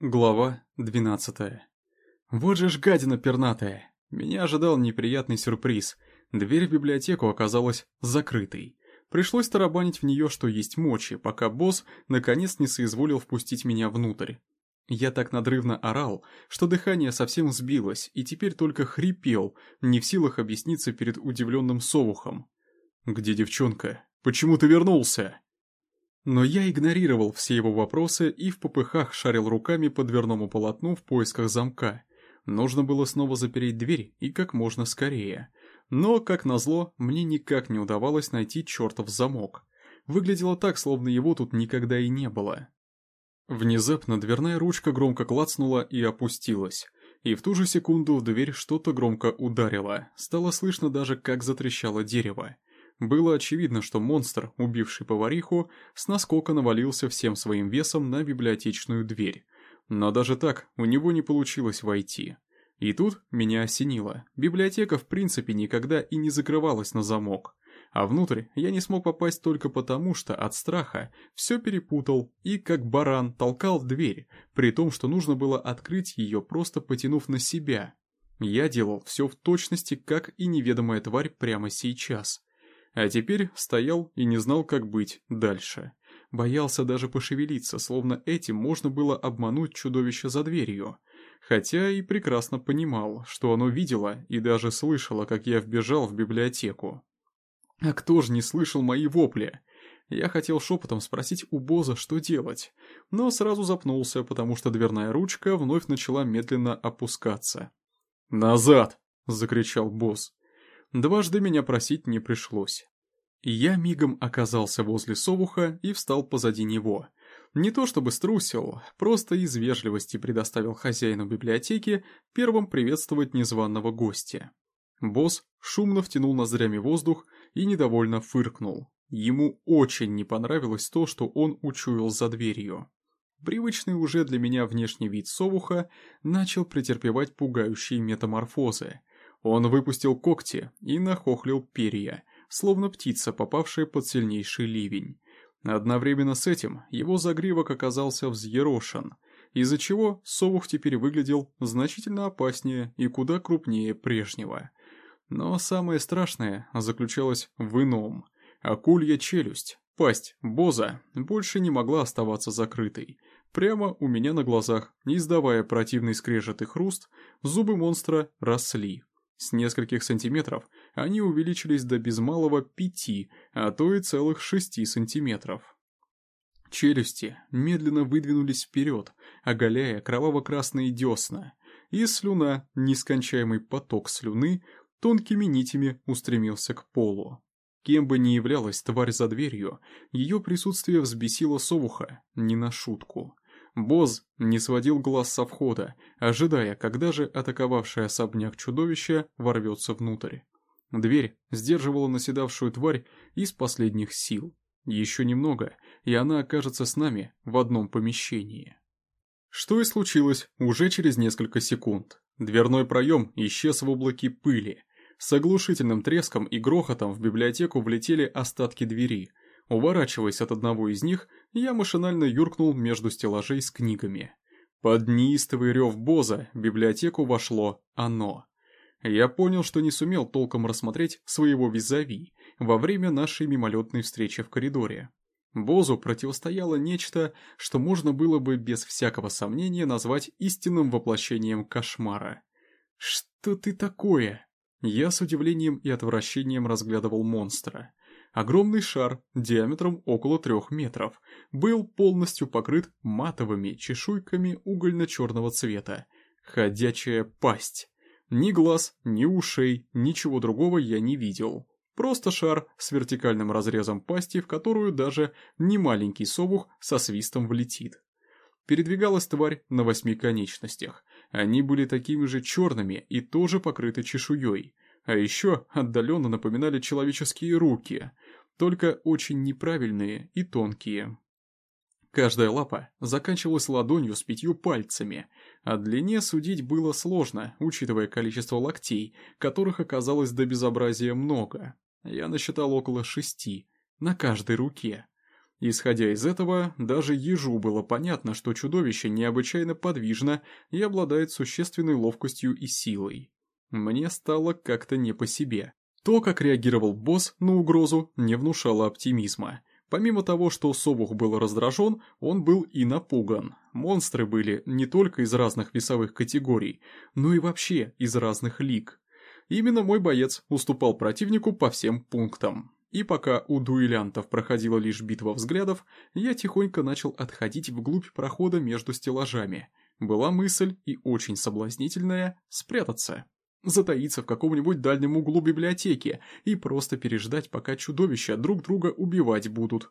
Глава 12 Вот же ж гадина пернатая. Меня ожидал неприятный сюрприз. Дверь в библиотеку оказалась закрытой. Пришлось тарабанить в нее, что есть мочи, пока босс наконец не соизволил впустить меня внутрь. Я так надрывно орал, что дыхание совсем сбилось, и теперь только хрипел, не в силах объясниться перед удивленным совухом. «Где девчонка? Почему ты вернулся?» Но я игнорировал все его вопросы и в попыхах шарил руками по дверному полотну в поисках замка. Нужно было снова запереть дверь и как можно скорее. Но, как назло, мне никак не удавалось найти чертов замок. Выглядело так, словно его тут никогда и не было. Внезапно дверная ручка громко клацнула и опустилась. И в ту же секунду в дверь что-то громко ударило. Стало слышно даже, как затрещало дерево. Было очевидно, что монстр, убивший повариху, с наскока навалился всем своим весом на библиотечную дверь. Но даже так у него не получилось войти. И тут меня осенило. Библиотека в принципе никогда и не закрывалась на замок. А внутрь я не смог попасть только потому, что от страха все перепутал и как баран толкал дверь, при том, что нужно было открыть ее, просто потянув на себя. Я делал все в точности, как и неведомая тварь прямо сейчас. А теперь стоял и не знал, как быть дальше. Боялся даже пошевелиться, словно этим можно было обмануть чудовище за дверью. Хотя и прекрасно понимал, что оно видело и даже слышало, как я вбежал в библиотеку. А кто же не слышал мои вопли? Я хотел шепотом спросить у Боза, что делать, но сразу запнулся, потому что дверная ручка вновь начала медленно опускаться. «Назад!» — закричал Боз. Дважды меня просить не пришлось. Я мигом оказался возле совуха и встал позади него. Не то чтобы струсил, просто из вежливости предоставил хозяину библиотеки первым приветствовать незваного гостя. Босс шумно втянул ноздрями воздух и недовольно фыркнул. Ему очень не понравилось то, что он учуял за дверью. Привычный уже для меня внешний вид совуха начал претерпевать пугающие метаморфозы. Он выпустил когти и нахохлил перья, словно птица, попавшая под сильнейший ливень. Одновременно с этим его загривок оказался взъерошен, из-за чего совух теперь выглядел значительно опаснее и куда крупнее прежнего. Но самое страшное заключалось в ином. Акулья челюсть, пасть Боза, больше не могла оставаться закрытой. Прямо у меня на глазах, издавая противный скрежет и хруст, зубы монстра росли. С нескольких сантиметров они увеличились до без малого пяти, а то и целых шести сантиметров. Челюсти медленно выдвинулись вперед, оголяя кроваво-красные десна, и слюна, нескончаемый поток слюны, тонкими нитями устремился к полу. Кем бы ни являлась тварь за дверью, ее присутствие взбесило совуха, не на шутку. Боз не сводил глаз со входа, ожидая, когда же атаковавшее особняк чудовище ворвется внутрь. Дверь сдерживала наседавшую тварь из последних сил. Еще немного, и она окажется с нами в одном помещении. Что и случилось уже через несколько секунд. Дверной проем исчез в облаке пыли. С оглушительным треском и грохотом в библиотеку влетели остатки двери, Уворачиваясь от одного из них, я машинально юркнул между стеллажей с книгами. Под неистовый рев Боза в библиотеку вошло оно. Я понял, что не сумел толком рассмотреть своего визави во время нашей мимолетной встречи в коридоре. Бозу противостояло нечто, что можно было бы без всякого сомнения назвать истинным воплощением кошмара. «Что ты такое?» Я с удивлением и отвращением разглядывал монстра. Огромный шар диаметром около трех метров был полностью покрыт матовыми чешуйками угольно-черного цвета. Ходячая пасть. Ни глаз, ни ушей, ничего другого я не видел. Просто шар с вертикальным разрезом пасти, в которую даже немаленький совух со свистом влетит. Передвигалась тварь на восьми конечностях. Они были такими же черными и тоже покрыты чешуей. А еще отдаленно напоминали человеческие руки, только очень неправильные и тонкие. Каждая лапа заканчивалась ладонью с пятью пальцами, а длине судить было сложно, учитывая количество локтей, которых оказалось до безобразия много. Я насчитал около шести, на каждой руке. Исходя из этого, даже ежу было понятно, что чудовище необычайно подвижно и обладает существенной ловкостью и силой. Мне стало как-то не по себе. То, как реагировал босс на угрозу, не внушало оптимизма. Помимо того, что Совух был раздражен, он был и напуган. Монстры были не только из разных весовых категорий, но и вообще из разных лиг. Именно мой боец уступал противнику по всем пунктам. И пока у дуэлянтов проходила лишь битва взглядов, я тихонько начал отходить вглубь прохода между стеллажами. Была мысль, и очень соблазнительная, спрятаться. Затаиться в каком-нибудь дальнем углу библиотеки и просто переждать, пока чудовища друг друга убивать будут.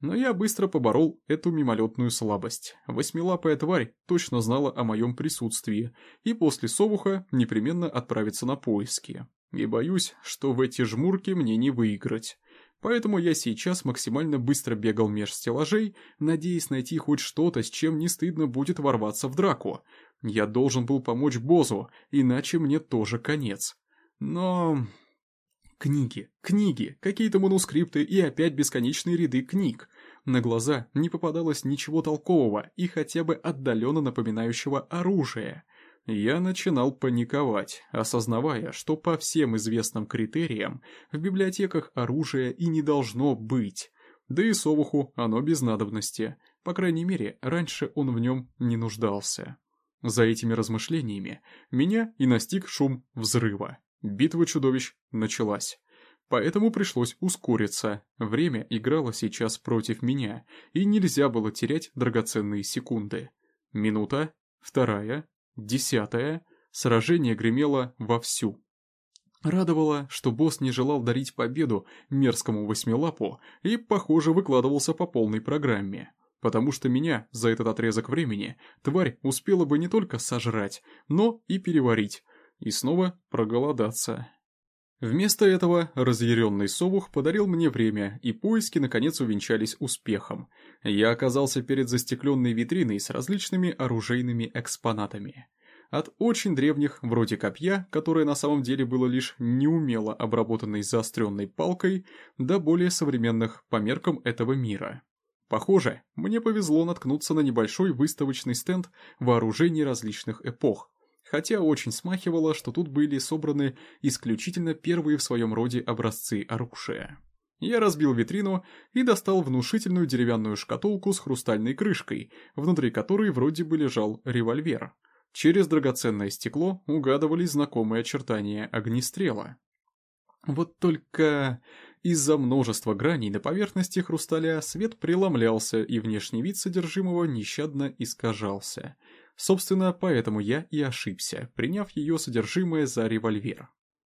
Но я быстро поборол эту мимолетную слабость. Восьмилапая тварь точно знала о моем присутствии, и после совуха непременно отправится на поиски. И боюсь, что в эти жмурки мне не выиграть. Поэтому я сейчас максимально быстро бегал меж стеллажей, надеясь найти хоть что-то, с чем не стыдно будет ворваться в драку. Я должен был помочь Бозу, иначе мне тоже конец. Но... Книги, книги, какие-то манускрипты и опять бесконечные ряды книг. На глаза не попадалось ничего толкового и хотя бы отдаленно напоминающего оружие. Я начинал паниковать, осознавая, что по всем известным критериям в библиотеках оружия и не должно быть. Да и совуху оно без надобности. По крайней мере, раньше он в нем не нуждался. За этими размышлениями меня и настиг шум взрыва. Битва чудовищ началась. Поэтому пришлось ускориться. Время играло сейчас против меня, и нельзя было терять драгоценные секунды. Минута, вторая, десятая. Сражение гремело вовсю. Радовало, что босс не желал дарить победу мерзкому восьмилапу и, похоже, выкладывался по полной программе. Потому что меня за этот отрезок времени тварь успела бы не только сожрать, но и переварить, и снова проголодаться. Вместо этого разъяренный совух подарил мне время, и поиски наконец увенчались успехом. Я оказался перед застекленной витриной с различными оружейными экспонатами. От очень древних, вроде копья, которое на самом деле было лишь неумело обработанной заостренной палкой, до более современных по меркам этого мира. Похоже, мне повезло наткнуться на небольшой выставочный стенд вооружений различных эпох, хотя очень смахивало, что тут были собраны исключительно первые в своем роде образцы оружия. Я разбил витрину и достал внушительную деревянную шкатулку с хрустальной крышкой, внутри которой вроде бы лежал револьвер. Через драгоценное стекло угадывались знакомые очертания огнестрела. Вот только из-за множества граней на поверхности хрусталя свет преломлялся, и внешний вид содержимого нещадно искажался. Собственно, поэтому я и ошибся, приняв ее содержимое за револьвер.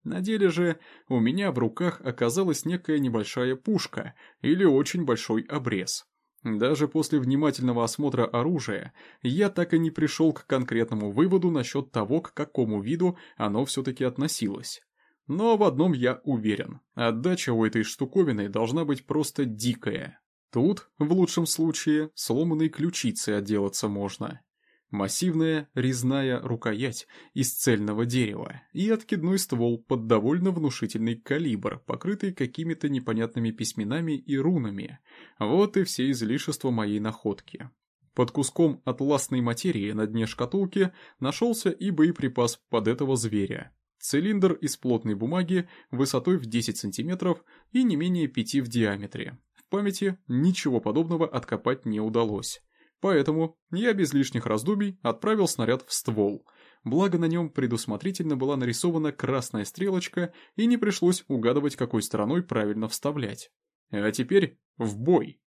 На деле же у меня в руках оказалась некая небольшая пушка или очень большой обрез. Даже после внимательного осмотра оружия я так и не пришел к конкретному выводу насчет того, к какому виду оно все-таки относилось. Но в одном я уверен, отдача у этой штуковины должна быть просто дикая. Тут, в лучшем случае, сломанной ключицей отделаться можно. Массивная резная рукоять из цельного дерева и откидной ствол под довольно внушительный калибр, покрытый какими-то непонятными письменами и рунами. Вот и все излишества моей находки. Под куском атласной материи на дне шкатулки нашелся и боеприпас под этого зверя. Цилиндр из плотной бумаги высотой в 10 см и не менее 5 в диаметре. В памяти ничего подобного откопать не удалось. Поэтому я без лишних раздумий отправил снаряд в ствол. Благо на нем предусмотрительно была нарисована красная стрелочка и не пришлось угадывать, какой стороной правильно вставлять. А теперь в бой!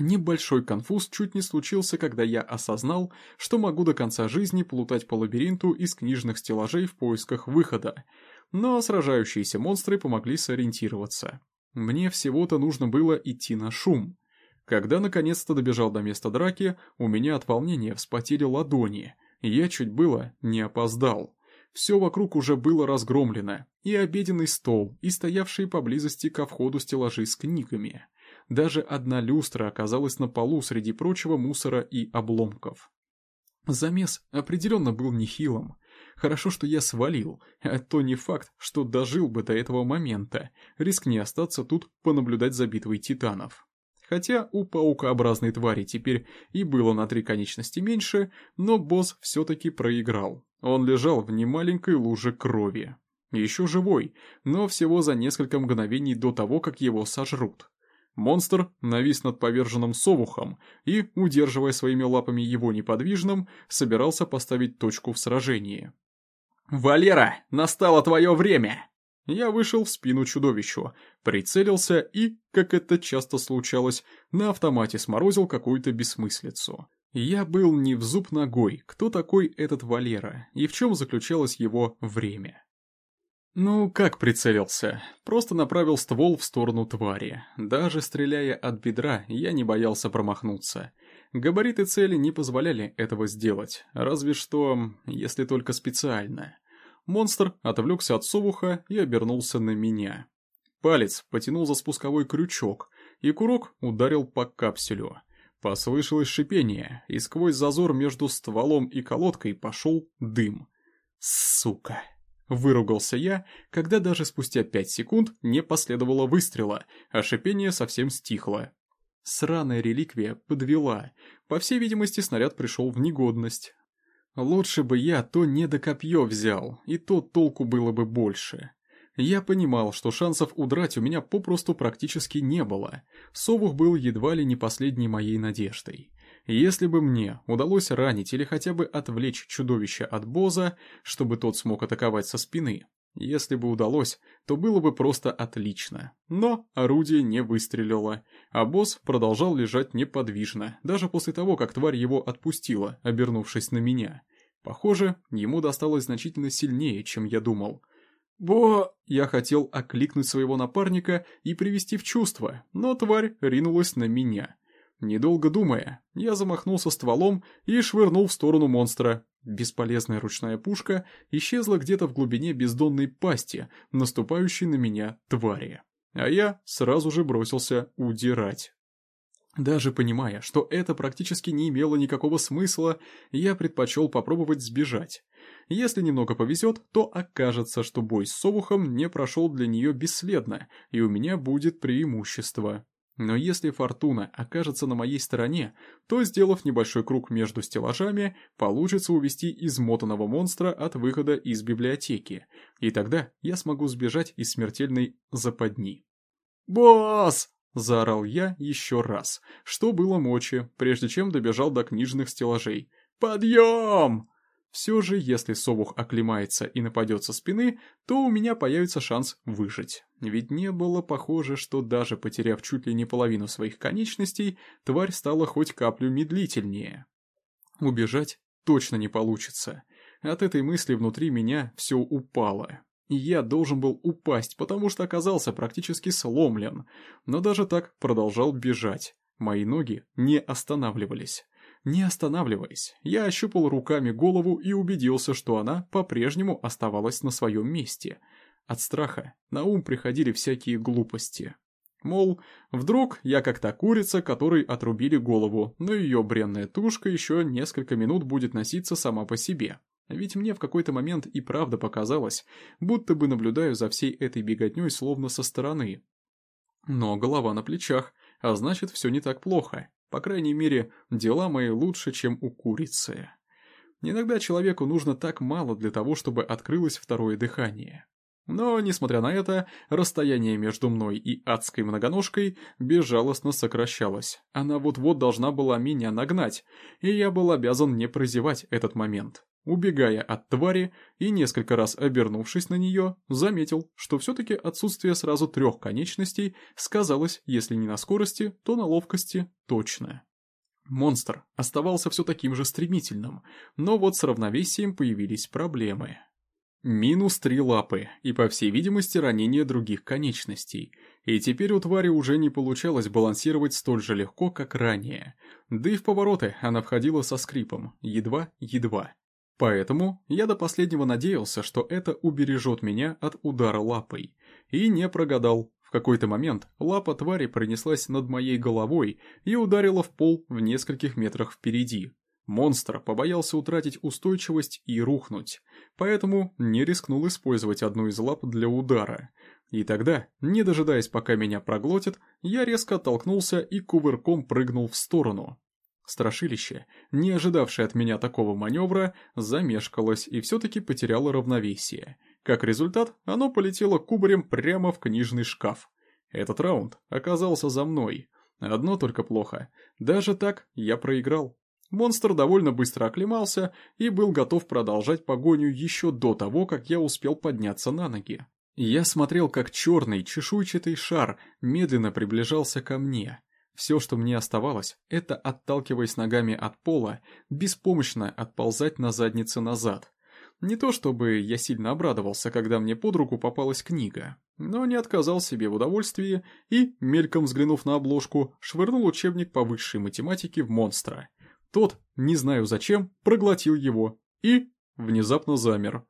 Небольшой конфуз чуть не случился, когда я осознал, что могу до конца жизни плутать по лабиринту из книжных стеллажей в поисках выхода, но сражающиеся монстры помогли сориентироваться. Мне всего-то нужно было идти на шум. Когда наконец-то добежал до места драки, у меня от волнения вспотели ладони, я чуть было не опоздал. Все вокруг уже было разгромлено, и обеденный стол, и стоявшие поблизости ко входу стеллажи с книгами – даже одна люстра оказалась на полу среди прочего мусора и обломков. Замес определенно был нехилым. Хорошо, что я свалил, а то не факт, что дожил бы до этого момента, рискни остаться тут понаблюдать за битвой титанов. Хотя у паукообразной твари теперь и было на три конечности меньше, но босс все-таки проиграл. Он лежал в немаленькой луже крови. Еще живой, но всего за несколько мгновений до того, как его сожрут. Монстр навис над поверженным совухом и, удерживая своими лапами его неподвижным, собирался поставить точку в сражении. «Валера, настало твое время!» Я вышел в спину чудовищу, прицелился и, как это часто случалось, на автомате сморозил какую-то бессмыслицу. Я был не в зуб ногой, кто такой этот Валера и в чем заключалось его время. Ну, как прицелился? Просто направил ствол в сторону твари. Даже стреляя от бедра, я не боялся промахнуться. Габариты цели не позволяли этого сделать, разве что, если только специально. Монстр отвлекся от совуха и обернулся на меня. Палец потянул за спусковой крючок, и курок ударил по капсюлю. Послышалось шипение, и сквозь зазор между стволом и колодкой пошел дым. Сука. Выругался я, когда даже спустя пять секунд не последовало выстрела, а шипение совсем стихло. Сраная реликвия подвела. По всей видимости, снаряд пришел в негодность. Лучше бы я то недокопье взял, и то толку было бы больше. Я понимал, что шансов удрать у меня попросту практически не было. Совух был едва ли не последней моей надеждой. Если бы мне удалось ранить или хотя бы отвлечь чудовище от Боза, чтобы тот смог атаковать со спины, если бы удалось, то было бы просто отлично. Но орудие не выстрелило, а босс продолжал лежать неподвижно, даже после того, как тварь его отпустила, обернувшись на меня. Похоже, ему досталось значительно сильнее, чем я думал. «Бо...» Я хотел окликнуть своего напарника и привести в чувство, но тварь ринулась на меня. Недолго думая, я замахнулся стволом и швырнул в сторону монстра. Бесполезная ручная пушка исчезла где-то в глубине бездонной пасти, наступающей на меня твари. А я сразу же бросился удирать. Даже понимая, что это практически не имело никакого смысла, я предпочел попробовать сбежать. Если немного повезет, то окажется, что бой с Совухом не прошел для нее бесследно, и у меня будет преимущество. Но если фортуна окажется на моей стороне, то, сделав небольшой круг между стеллажами, получится увести измотанного монстра от выхода из библиотеки, и тогда я смогу сбежать из смертельной западни. «Босс!» – заорал я еще раз, что было мочи, прежде чем добежал до книжных стеллажей. «Подъем!» Все же, если совух оклемается и нападет со спины, то у меня появится шанс выжить. Ведь не было похоже, что даже потеряв чуть ли не половину своих конечностей, тварь стала хоть каплю медлительнее. Убежать точно не получится. От этой мысли внутри меня все упало. Я должен был упасть, потому что оказался практически сломлен. Но даже так продолжал бежать. Мои ноги не останавливались. Не останавливаясь, я ощупал руками голову и убедился, что она по-прежнему оставалась на своем месте. От страха на ум приходили всякие глупости. Мол, вдруг я как та курица, которой отрубили голову, но ее бренная тушка еще несколько минут будет носиться сама по себе. Ведь мне в какой-то момент и правда показалось, будто бы наблюдаю за всей этой беготней словно со стороны. Но голова на плечах, а значит все не так плохо. По крайней мере, дела мои лучше, чем у курицы. Иногда человеку нужно так мало для того, чтобы открылось второе дыхание. Но, несмотря на это, расстояние между мной и адской многоножкой безжалостно сокращалось. Она вот-вот должна была меня нагнать, и я был обязан не прозевать этот момент. Убегая от твари и несколько раз обернувшись на нее, заметил, что все-таки отсутствие сразу трех конечностей сказалось, если не на скорости, то на ловкости точно. Монстр оставался все таким же стремительным, но вот с равновесием появились проблемы. Минус три лапы и, по всей видимости, ранение других конечностей. И теперь у твари уже не получалось балансировать столь же легко, как ранее. Да и в повороты она входила со скрипом, едва-едва. Поэтому я до последнего надеялся, что это убережет меня от удара лапой. И не прогадал. В какой-то момент лапа твари пронеслась над моей головой и ударила в пол в нескольких метрах впереди. Монстр побоялся утратить устойчивость и рухнуть, поэтому не рискнул использовать одну из лап для удара. И тогда, не дожидаясь пока меня проглотит, я резко оттолкнулся и кувырком прыгнул в сторону. Страшилище, не ожидавшее от меня такого маневра, замешкалось и все-таки потеряло равновесие. Как результат, оно полетело кубарем прямо в книжный шкаф. Этот раунд оказался за мной. Одно только плохо. Даже так я проиграл. Монстр довольно быстро оклемался и был готов продолжать погоню еще до того, как я успел подняться на ноги. Я смотрел, как черный, чешуйчатый шар медленно приближался ко мне. Все, что мне оставалось, это, отталкиваясь ногами от пола, беспомощно отползать на заднице назад. Не то чтобы я сильно обрадовался, когда мне под руку попалась книга, но не отказал себе в удовольствии и, мельком взглянув на обложку, швырнул учебник по высшей математике в монстра. Тот, не знаю зачем, проглотил его и внезапно замер.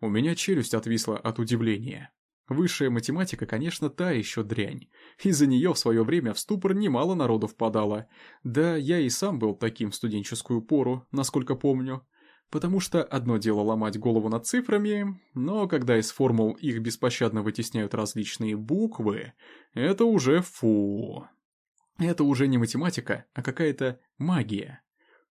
У меня челюсть отвисла от удивления. Высшая математика, конечно, та еще дрянь. Из-за нее в свое время в ступор немало народу впадало. Да, я и сам был таким в студенческую пору, насколько помню. Потому что одно дело ломать голову над цифрами, но когда из формул их беспощадно вытесняют различные буквы, это уже фу. Это уже не математика, а какая-то магия.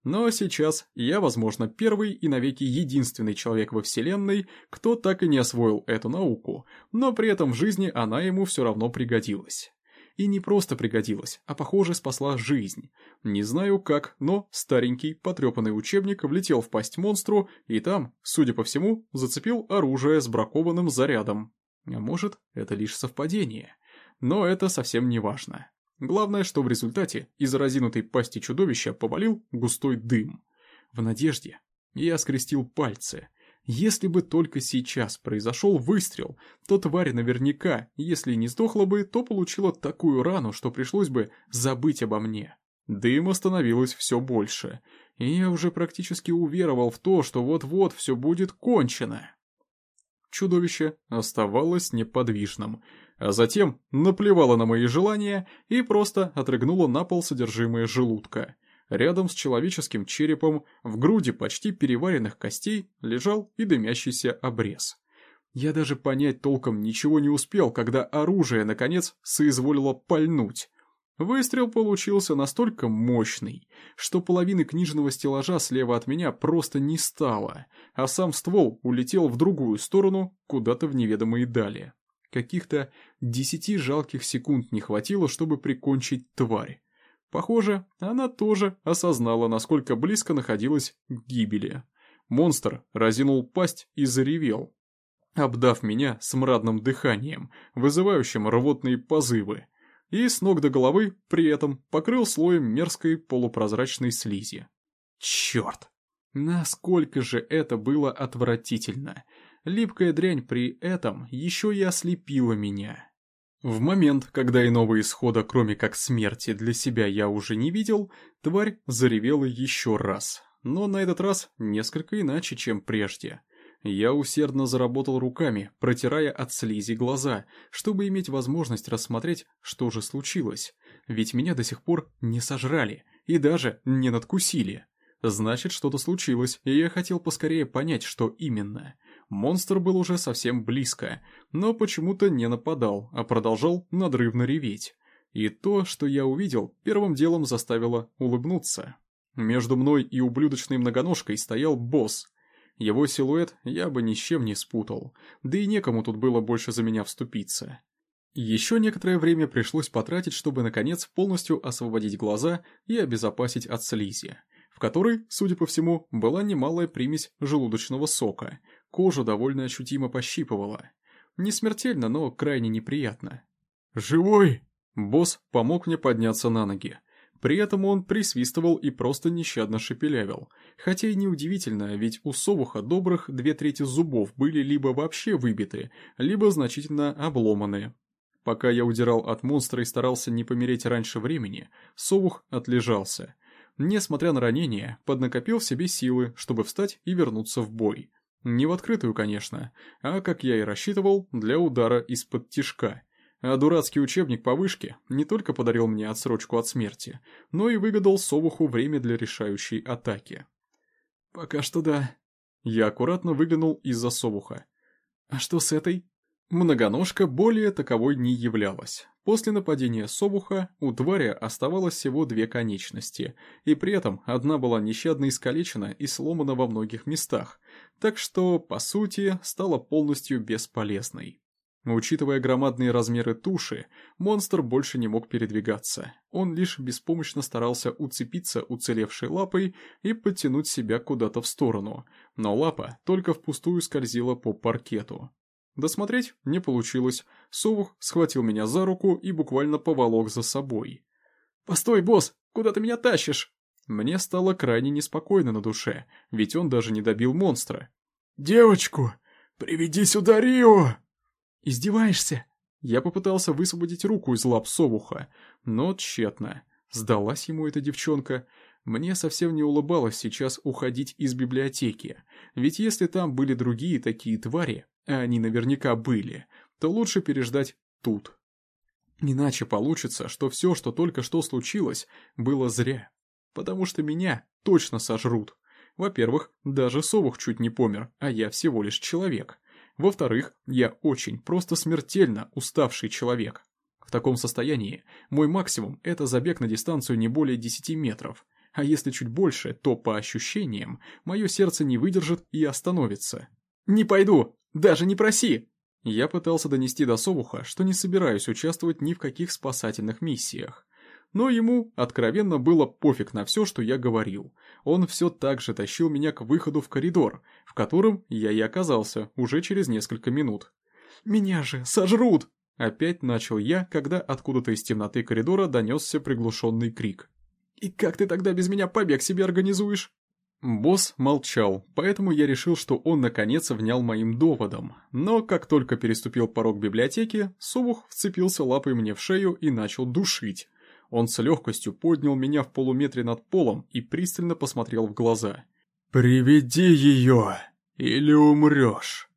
Но сейчас я, возможно, первый и навеки единственный человек во Вселенной, кто так и не освоил эту науку, но при этом в жизни она ему все равно пригодилась. И не просто пригодилась, а похоже спасла жизнь. Не знаю как, но старенький, потрепанный учебник влетел в пасть монстру и там, судя по всему, зацепил оружие с бракованным зарядом. А может, это лишь совпадение. Но это совсем не важно. Главное, что в результате из разинутой пасти чудовища повалил густой дым. В надежде я скрестил пальцы. Если бы только сейчас произошел выстрел, то тварь наверняка, если не сдохла бы, то получила такую рану, что пришлось бы забыть обо мне. Дыма становилось все больше, и я уже практически уверовал в то, что вот-вот все будет кончено. Чудовище оставалось неподвижным, а затем наплевало на мои желания и просто отрыгнуло на пол содержимое желудка. Рядом с человеческим черепом, в груди почти переваренных костей, лежал и дымящийся обрез. Я даже понять толком ничего не успел, когда оружие, наконец, соизволило пальнуть. Выстрел получился настолько мощный, что половины книжного стеллажа слева от меня просто не стало, а сам ствол улетел в другую сторону, куда-то в неведомые дали. Каких-то десяти жалких секунд не хватило, чтобы прикончить тварь. Похоже, она тоже осознала, насколько близко находилась к гибели. Монстр разинул пасть и заревел, обдав меня смрадным дыханием, вызывающим рвотные позывы, и с ног до головы при этом покрыл слоем мерзкой полупрозрачной слизи. Черт! Насколько же это было отвратительно! Липкая дрянь при этом еще и ослепила меня. В момент, когда иного исхода, кроме как смерти, для себя я уже не видел, тварь заревела еще раз. Но на этот раз несколько иначе, чем прежде. Я усердно заработал руками, протирая от слизи глаза, чтобы иметь возможность рассмотреть, что же случилось. Ведь меня до сих пор не сожрали и даже не надкусили. Значит, что-то случилось, и я хотел поскорее понять, что именно. Монстр был уже совсем близко, но почему-то не нападал, а продолжал надрывно реветь. И то, что я увидел, первым делом заставило улыбнуться. Между мной и ублюдочной многоножкой стоял босс. Его силуэт я бы ни с чем не спутал, да и некому тут было больше за меня вступиться. Еще некоторое время пришлось потратить, чтобы наконец полностью освободить глаза и обезопасить от слизи, в которой, судя по всему, была немалая примесь желудочного сока, Кожу довольно ощутимо пощипывало. Не смертельно, но крайне неприятно. «Живой!» Босс помог мне подняться на ноги. При этом он присвистывал и просто нещадно шепелявил. Хотя и неудивительно, ведь у совуха добрых две трети зубов были либо вообще выбиты, либо значительно обломаны. Пока я удирал от монстра и старался не помереть раньше времени, совух отлежался. Несмотря на ранение, поднакопил себе силы, чтобы встать и вернуться в бой. Не в открытую, конечно, а, как я и рассчитывал, для удара из-под тишка. А дурацкий учебник по вышке не только подарил мне отсрочку от смерти, но и выгадал Совуху время для решающей атаки. «Пока что да». Я аккуратно выглянул из-за Совуха. «А что с этой?» Многоножка более таковой не являлась. После нападения Собуха у твари оставалось всего две конечности, и при этом одна была нещадно искалечена и сломана во многих местах, так что, по сути, стала полностью бесполезной. Учитывая громадные размеры туши, монстр больше не мог передвигаться. Он лишь беспомощно старался уцепиться уцелевшей лапой и подтянуть себя куда-то в сторону, но лапа только впустую скользила по паркету. Досмотреть не получилось. Совух схватил меня за руку и буквально поволок за собой. «Постой, босс! Куда ты меня тащишь?» Мне стало крайне неспокойно на душе, ведь он даже не добил монстра. «Девочку! Приведи сюда Рио!» «Издеваешься?» Я попытался высвободить руку из лап совуха, но тщетно. Сдалась ему эта девчонка. Мне совсем не улыбалось сейчас уходить из библиотеки, ведь если там были другие такие твари, а они наверняка были, то лучше переждать тут. Иначе получится, что все, что только что случилось, было зря. Потому что меня точно сожрут. Во-первых, даже совух чуть не помер, а я всего лишь человек. Во-вторых, я очень, просто смертельно уставший человек. В таком состоянии мой максимум – это забег на дистанцию не более 10 метров. А если чуть больше, то, по ощущениям, мое сердце не выдержит и остановится. «Не пойду! Даже не проси!» Я пытался донести до Совуха, что не собираюсь участвовать ни в каких спасательных миссиях. Но ему откровенно было пофиг на все, что я говорил. Он все так же тащил меня к выходу в коридор, в котором я и оказался уже через несколько минут. «Меня же сожрут!» Опять начал я, когда откуда-то из темноты коридора донесся приглушенный крик. «И как ты тогда без меня побег себе организуешь?» Босс молчал, поэтому я решил, что он наконец внял моим доводом. Но как только переступил порог библиотеки, Совух вцепился лапой мне в шею и начал душить. Он с легкостью поднял меня в полуметре над полом и пристально посмотрел в глаза. «Приведи ее, или умрешь».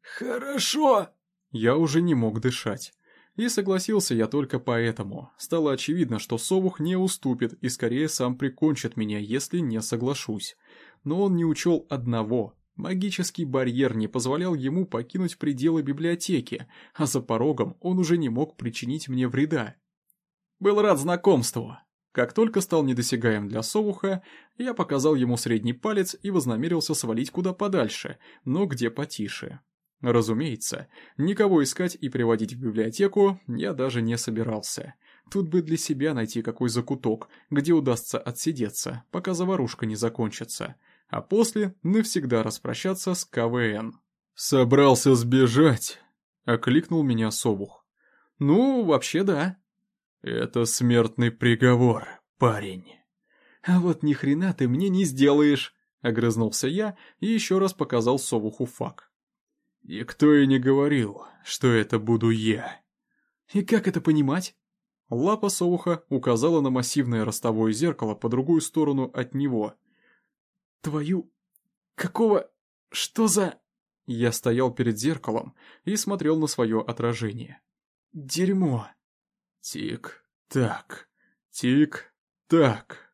«Хорошо». Я уже не мог дышать. И согласился я только поэтому. Стало очевидно, что Совух не уступит и скорее сам прикончит меня, если не соглашусь. Но он не учел одного. Магический барьер не позволял ему покинуть пределы библиотеки, а за порогом он уже не мог причинить мне вреда. Был рад знакомству. Как только стал недосягаем для Совуха, я показал ему средний палец и вознамерился свалить куда подальше, но где потише. Разумеется, никого искать и приводить в библиотеку я даже не собирался. Тут бы для себя найти какой закуток, где удастся отсидеться, пока заварушка не закончится, а после навсегда распрощаться с КВН. «Собрался сбежать?» — окликнул меня Собух. «Ну, вообще да». «Это смертный приговор, парень». «А вот ни хрена ты мне не сделаешь», — огрызнулся я и еще раз показал Совуху факт. Никто и не говорил, что это буду я. И как это понимать? Лапа совуха указала на массивное ростовое зеркало по другую сторону от него. Твою... Какого... Что за... Я стоял перед зеркалом и смотрел на свое отражение. Дерьмо. Тик-так, тик-так.